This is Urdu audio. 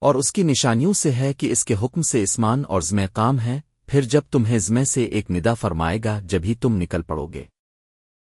اور اس کی نشانیوں سے ہے کہ اس کے حکم سے اسمان اور زمیں کام ہیں، پھر جب تمہیں زمیں سے ایک ندا فرمائے گا، جبھی تم نکل پڑو گے۔